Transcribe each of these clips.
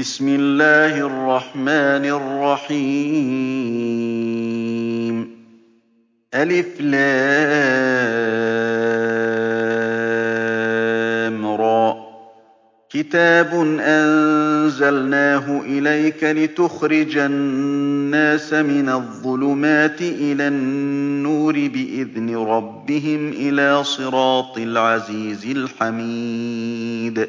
بِسْمِ اللَّهِ الرَّحْمَٰنِ الرَّحِيمِ. الر ۚ كِتَابٌ أَنزَلْنَاهُ إِلَيْكَ لِتُخْرِجَ النَّاسَ مِنَ الظُّلُمَاتِ إِلَى النُّورِ بِإِذْنِ رَبِّهِمْ إِلَىٰ صِرَاطِ الْعَزِيزِ الْحَمِيدِ.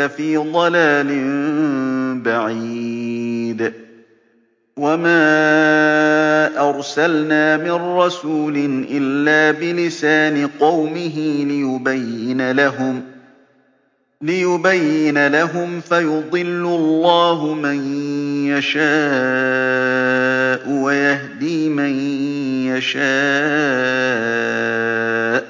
فِي ضَلَالٍ بَعِيدٍ وَمَا أَرْسَلْنَا مِن رَّسُولٍ إِلَّا بِلِسَانِ قَوْمِهِ لِيُبَيِّنَ لَهُمْ ۖ فَيُضِلُّ اللَّهُ مَن يَشَاءُ وَيَهْدِي مَن يَشَاءُ ۚ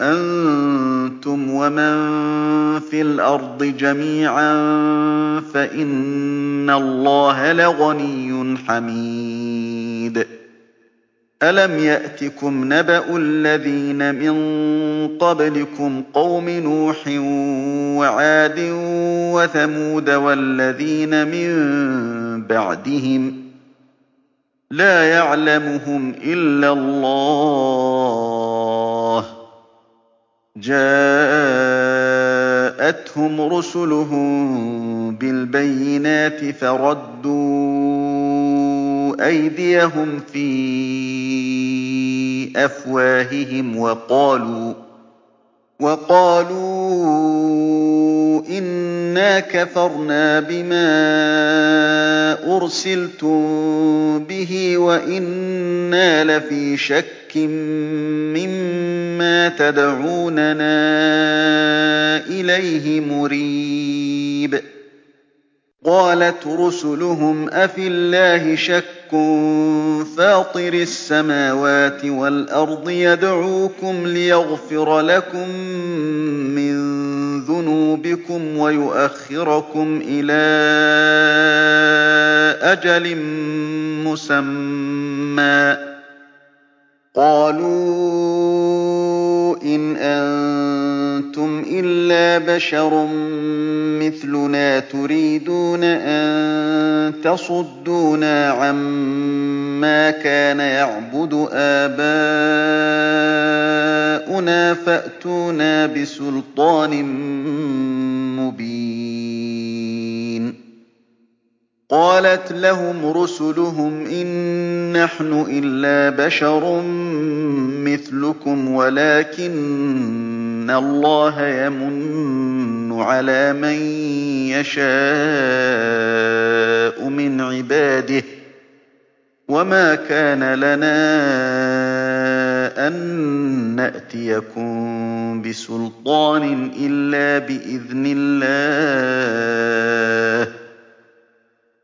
أَنتُمْ وَمَن فِي الْأَرْضِ جَمِيعًا فَإِنَّ اللَّهَ لَغَنِيٌّ حَمِيدٌ. أَلَمْ يَأْتِكُمْ نَبَأُ الَّذِينَ مِن قَبْلِكُمْ قَوْمِ نُوحٍ وَعَادٍ وَثَمُودَ وَالَّذِينَ مِن بَعْدِهِمْ ۖ لَا يَعْلَمُهُمْ إِلَّا اللَّهُ ۚ جَاءَتْهُمْ رُسُلُهُم بِالْبَيِّنَاتِ فَرَدُّوا أَيْدِيَهُمْ فِي أَفْوَاهِهِمْ وَقَالُوا إِنَّا كَفَرْنَا بِمَا أُرْسِلْتُم بِهِ وَإِنَّا لَفِي شَكٍّ مِّمَّا تَدْعُونَنَا إِلَيْهِ مُرِيبٍ. قَالَتْ رُسُلُهُمْ أَفِي اللَّهِ شَكٌّ فَاطِرِ السَّمَاوَاتِ وَالْأَرْضِ يَدْعُوكُمْ لِيَغْفِرَ لَكُم مِّن ذُنُوبِكُمْ وَيُؤَخِّرَكُمْ إِلَىٰ أَجَلٍ مُّسَمًّى ۚ. قَالُوا إِنْ أَنتُمْ إِلَّا بَشَرٌ مِّثْلُنَا تُرِيدُونَ أَن تَصُدُّونَا عَمَّا كَانَ يَعْبُدُ آبَاؤُنَا فَأْتُونَا بِسُلْطَانٍ قَالَتْ لَهُمْ رُسُلُهُمْ إِن نَّحْنُ إِلَّا بَشَرٌ مِّثْلُكُمْ وَلَٰكِنَّ اللَّهَ يَمُنُّ عَلَىٰ مَن يَشَاءُ بِيَدِهِ ۗ وَمَا كَانَ لَنَا أَن نَّأْتِيَكُم بِسُلْطَانٍ إِلَّا بِإِذْنِ اللَّهِ ۚ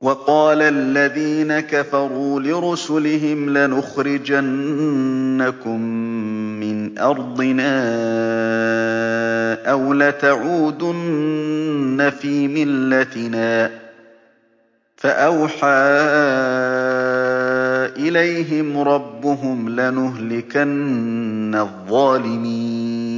وَقَالَ الَّذِينَ كَفَرُوا لِرُسُلِهِمْ لَنُخْرِجَنَّكُم مِّنْ أَرْضِنَا أَوْ لَتَعُودُنَّ فِي مِلَّتِنَا ۖ. فَأَوْحَىٰ إِلَيْهِمْ رَبُّهُمْ لَنُهْلِكَنَّ الظَّالِمِينَ.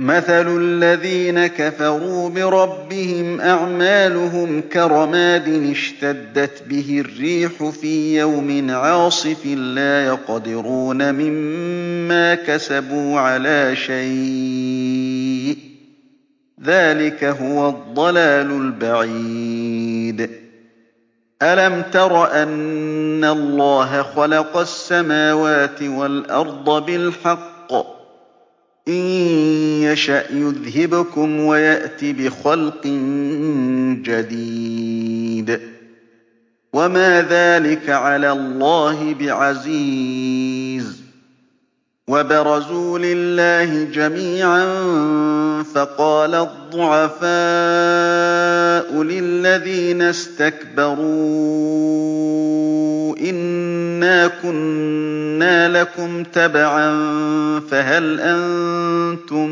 مَّثَلُ الَّذِينَ كَفَرُوا بِرَبِّهِمْ أَعْمَالُهُمْ كَرَمَادٍ اشْتَدَّتْ بِهِ الرِّيحُ فِي يَوْمٍ عَاصِفٍ لَّا يَقْدِرُونَ مِمَّا كَسَبُوا عَلَىٰ شَيْءٍ ۚ ذَٰلِكَ هُوَ الضَّلَالُ الْبَعِيدُ. أَلَمْ تَرَ أَنَّ اللَّهَ خَلَقَ السَّمَاوَاتِ وَالْأَرْضَ بِالْحَقِّ ۚ إِن يَشَأْ يُذْهِبْكُمْ وَيَأْتِ بِخَلْقٍ جَدِيدٍ ۚ وَمَا ذَٰلِكَ عَلَى اللَّهِ بِعَزِيزٍ وَبَرَزُوا لِلَّهِ جَمِيعًا فَقَالَ الضُّعَفَاءُ لِلَّذِينَ اسْتَكْبَرُوا إِنَّا كُنَّا لَكُمْ تَبَعًا فَهَلْ أَنتُم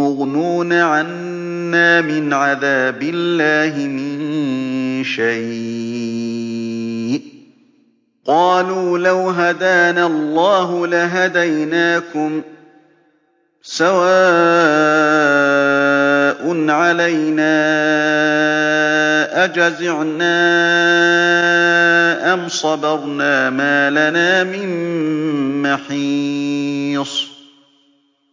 مُّغْنُونَ عَنَّا مِنْ عَذَابِ اللَّهِ مِن شَيْءٍ ۚ قَالُوا لَوْ هَدَانَا اللَّهُ لَهَدَيْنَاكُمْ ۖ سَوَاءٌ عَلَيْنَا أَجَزِعْنَا أَمْ صَبَرْنَا مَا لَنَا مِن مَّحِيصٍ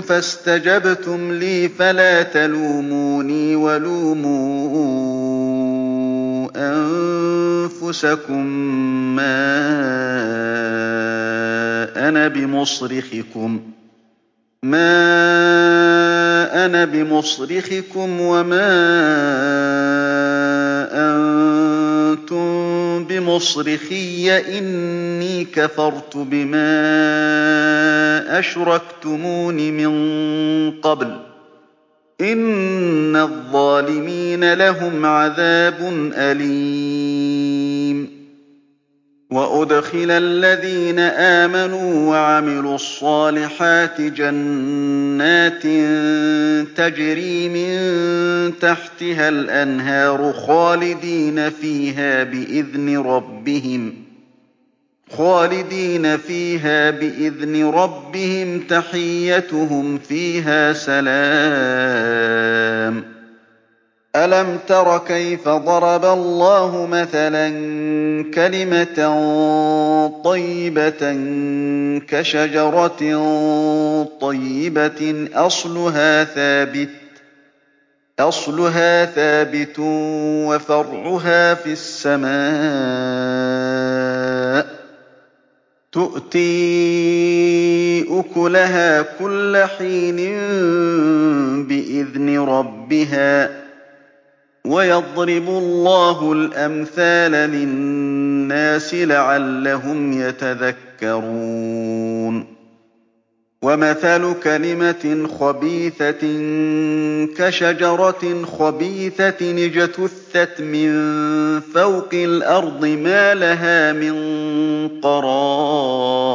فَاسْتَجَبْتُمْ لِي فَلَا تَلُومُونِي وَلُومُوا أَنفُسَكُم ۖ مَّا أَنَا بِمُصْرِخِكُمْ. وَمَا أَنتُم بِمُصْرِخِيَّ ۖ كَفَرْتُ بِمَا أَشْرَكْتُمُونِ مِن قَبْلُ ۗ إِنَّ الظَّالِمِينَ لَهُمْ عَذَابٌ أَلِيمٌ. وَأُدْخِلَ الَّذِينَ آمَنُوا وَعَمِلُوا الصَّالِحَاتِ جَنَّاتٍ تَجْرِي مِن تَحْتِهَا الْأَنْهَارُ خَالِدِينَ فِيهَا بِإِذْنِ رَبِّهِمْ. خَالِدِينَ فِيهَا بِإِذْنِ رَبِّهِمْ ۖ تَحِيَّتُهُمْ فِيهَا سَلَامٌ ۚ. أَلَمْ تَرَ كَيْفَ ضَرَبَ اللَّهُ مَثَلًا كَلِمَةً طَيِّبَةً كَشَجَرَةٍ طَيِّبَةٍ أَصْلُهَا ثَابِتٌ وَفَرْعُهَا فِي السَّمَاءِ ۖ. تُؤْتِي أُكُلَهَا كُلَّ حِينٍ بِإِذْنِ رَبِّهَا ۗ وَيَضْرِبُ اللَّهُ الْأَمْثَالَ لِلنَّاسِ لَعَلَّهُمْ يَتَذَكَّرُونَ وَمَثَلُ كَلِمَةٍ خَبِيثَةٍ كَشَجَرَةٍ خَبِيثَةٍ اجْتُثَّتْ مِن فَوْقِ الْأَرْضِ مَا لَهَا مِن قَرَارٍ.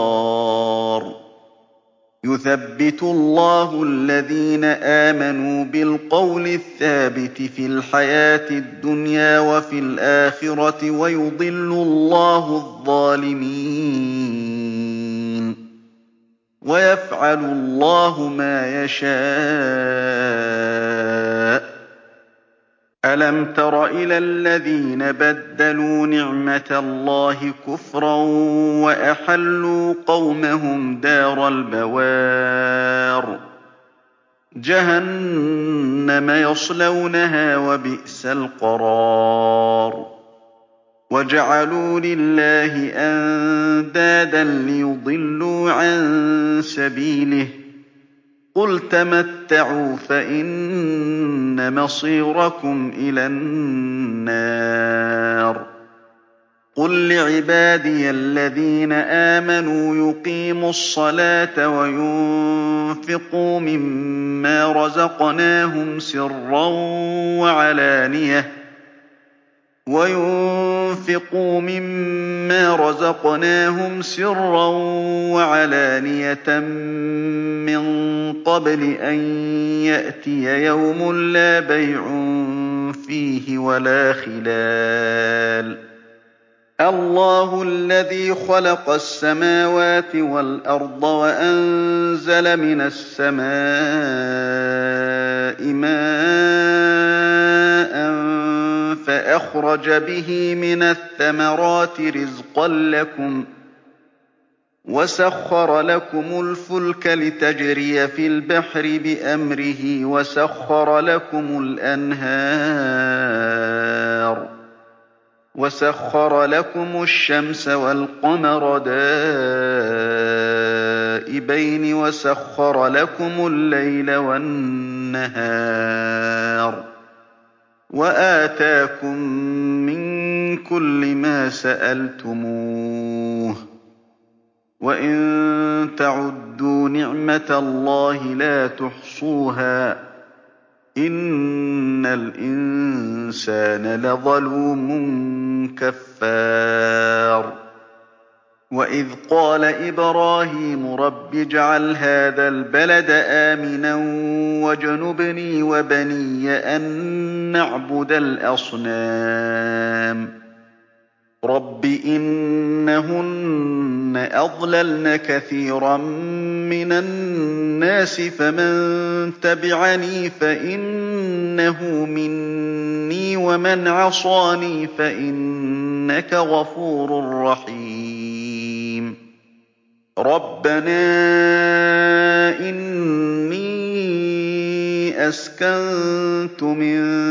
يُثَبِّتُ اللَّهُ الَّذِينَ آمَنُوا بِالْقَوْلِ الثَّابِتِ فِي الْحَيَاةِ الدُّنْيَا وَفِي الْآخِرَةِ ۖ وَيُضِلُّ اللَّهُ الظَّالِمِينَ ۚ. وَيَفْعَلُ اللَّهُ مَا يَشَاءُ. أَلَمْ تَرَ إِلَى الَّذِينَ بَدَّلُوا نِعْمَتَ اللَّهِ كُفْرًا وَأَحَلُّوا قَوْمَهُمْ دَارَ الْبَوَارِ؟ جَهَنَّمَ يَصْلَوْنَهَا ۖ وَبِئْسَ الْقَرَارُ. وَجَعَلُوا لِلَّهِ أَندَادًا لِّيُضِلُّوا عَن سَبِيلِهِ ۗ قُلْ تَمَتَّعُوا فَإِنَّ مَصِيرَكُمْ إِلَى النَّارِ قُل لِّعِبَادِيَ الَّذِينَ آمَنُوا يُقِيمُوا الصَّلَاةَ وَيُنفِقُوا مِمَّا رَزَقْنَاهُمْ سِرًّا وَعَلَانِيَةً مِّن قَبْلِ أَن يَأْتِيَ يَوْمٌ لَّا بَيْعٌ فِيهِ وَلَا خِلَالٌ ۚ. اللَّهُ الَّذِي خَلَقَ السَّمَاوَاتِ وَالْأَرْضَ وَأَنزَلَ مِنَ السَّمَاءِ مَاءً فَأَخْرَجَ بِهِ مِنَ الثَّمَرَاتِ رِزْقًا لَّكُمْ ۖ وَسَخَّرَ لَكُمُ الْفُلْكَ لِتَجْرِيَ فِي الْبَحْرِ بِأَمْرِهِ وَسَخَّرَ لَكُمُ الْأَنْهَارَ وَسَخَّرَ لَكُمُ الشَّمْسَ وَالْقَمَرَ دَائِبَيْنِ وَسَخَّرَ لَكُمُ اللَّيْلَ وَالنَّهَارَ ۚ وَآتَاكُم مِّن كُلِّ مَا سَأَلْتُمُوهُ ۚ. وَإِن تَعُدُّوا نِعْمَتَ اللَّهِ لَا تُحْصُوهَا ۗ. إِنَّ الْإِنسَانَ لَظَلُومٌ كَفَّارٌ. وَإِذْ قَالَ إِبْرَاهِيمُ رَبِّ اجْعَلْ هَٰذَا الْبَلَدَ آمِنًا وَاجْنُبْنِي وَبَنِيَّ أَن نَّعْبُدَ الْأَصْنَامَ. رَبِّ إِنَّهُنَّ أَضْلَلْنَ كَثِيرًا مِّنَ النَّاسِ ۖ فَمَن تَبِعَنِي فَإِنَّهُ مِنِّي ۖ وَمَنْ عَصَانِي فَإِنَّكَ غَفُورٌ رَّحِيمٌ. رَّبَّنَا إِنِّي أَسْكَنتُ مِن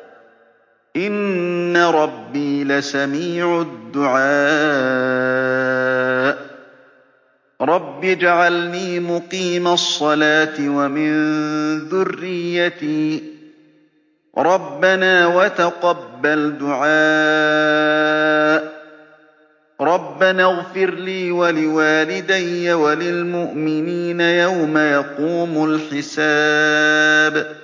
إِنَّ رَبِّي لَسَمِيعُ الدُّعَاءِ. رَبِّ اجْعَلْنِي مُقِيمَ الصَّلَاةِ وَمِن ذُرِّيَّتِي ۚ. رَبَّنَا وَتَقَبَّلْ دُعَاءِ. رَبَّنَا اغْفِرْ لِي وَلِوَالِدَيَّ وَلِلْمُؤْمِنِينَ يَوْمَ يَقُومُ الْحِسَابُ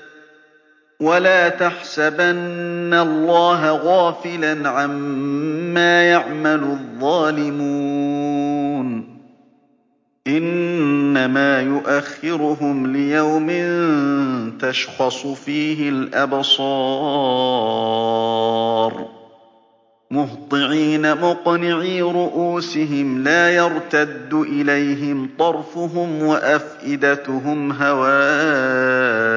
وَلَا تَحْسَبَنَّ اللَّهَ غَافِلًا عَمَّا يَعْمَلُ الظَّالِمُونَ ۚ إِنَّمَا يُؤَخِّرُهُمْ لِيَوْمٍ تَشْخَصُ فِيهِ الْأَبْصَارُ مُهْطِعِينَ مُقْنِعِي رُءُوسِهِمْ لَا يَرْتَدُّ إِلَيْهِمْ طَرْفُهُمْ وَأَفْئِدَتُهُمْ هَوَاءٌ ۚ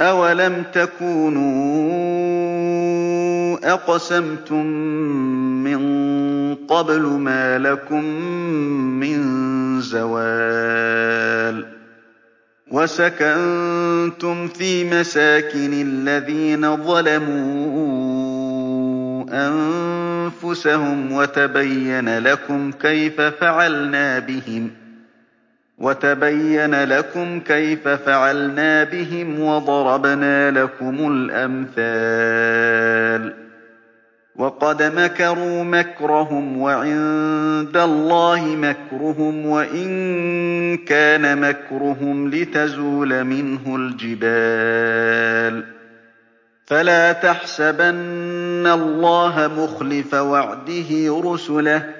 أَوَلَمْ تَكُونُوا أَقْسَمْتُم مِّن قَبْلُ مَا لَكُم مِّن زَوَالٍ وَسَكَنتُمْ فِي مَسَاكِنِ الَّذِينَ ظَلَمُوا أَنفُسَهُمْ وَتَبَيَّنَ لَكُمْ كَيْفَ فَعَلْنَا بِهِمْ وَضَرَبْنَا لَكُمُ الْأَمْثَالَ ۚ. وَقَدْ مَكَرُوا مَكْرَهُمْ وَعِندَ اللَّهِ مَكْرُهُمْ وَإِن كَانَ مَكْرُهُمْ لِتَزُولَ مِنْهُ الْجِبَالُ. فَلَا تَحْسَبَنَّ اللَّهَ مُخْلِفَ وَعْدِهِ رُسُلَهُ ۗ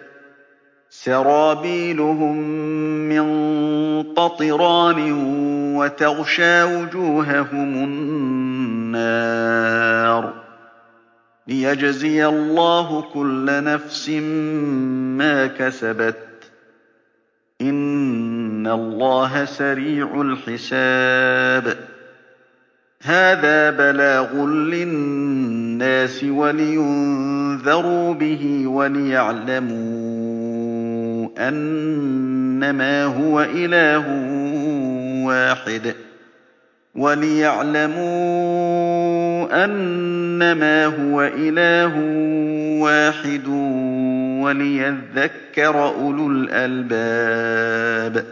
سَرَابِيلُهُم مِّن قَطِرَانٍ وَتَغْشَىٰ وُجُوهَهُمُ النَّارُ لِيَجْزِيَ اللَّهُ كُلَّ نَفْسٍ مَّا كَسَبَتْ ۚ. إِنَّ اللَّهَ سَرِيعُ الْحِسَابِ. هَٰذَا بَلَاغٌ لِّلنَّاسِ وَلِيُنذَرُوا بِهِ وَلِيَعْلَمُوا أَنَّمَا هُوَ إِلَٰهٌ وَاحِدٌ وَلِيَذَّكَّرَ أُولُو الْأَلْبَابِ